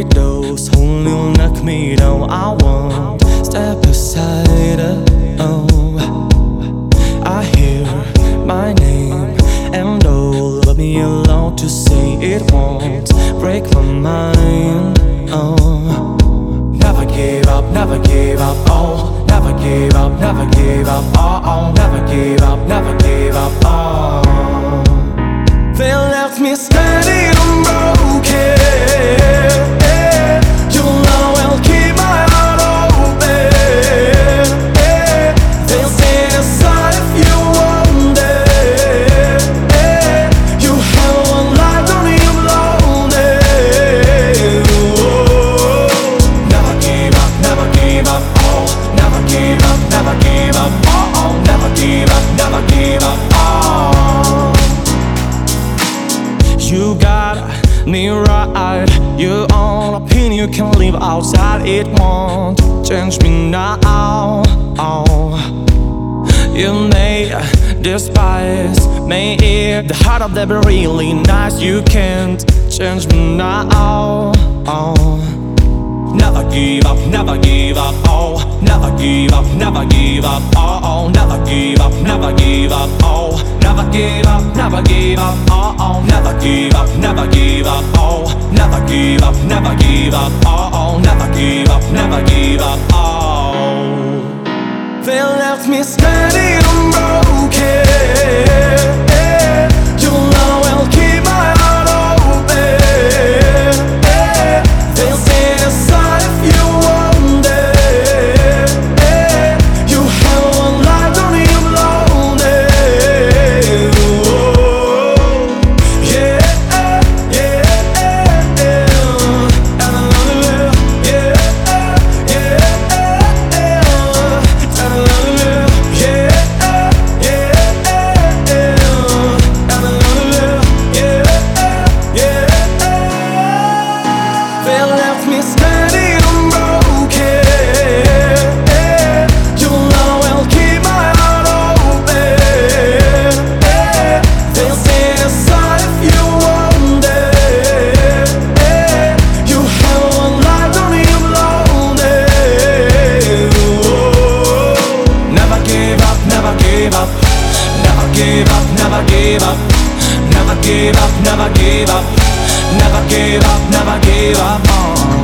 overdose. Only will knock me down. I won't step aside. Oh, I hear my name And oh, let me alone to say it won't break my mind. Oh, never give up, never give up. Oh, never give up, never give up. Oh, oh never give up me right. Your own opinion you can live outside. It won't change me now. You may despise me if the heart of them be really nice. You can't change me now. Never give up, never give up, oh, never give up, never give up, oh, oh, never give up, never give up, oh, never give up, never give up, oh, oh, never give up, never give up, oh, never give up, never give up, oh, oh, never give up, never give up, oh. They left me standing unbroken. Me I'll keep my heart open. If you. You one life. Never give up, never give up, never give up, never give up, never give up, never give up, never give up, never give up. Oh.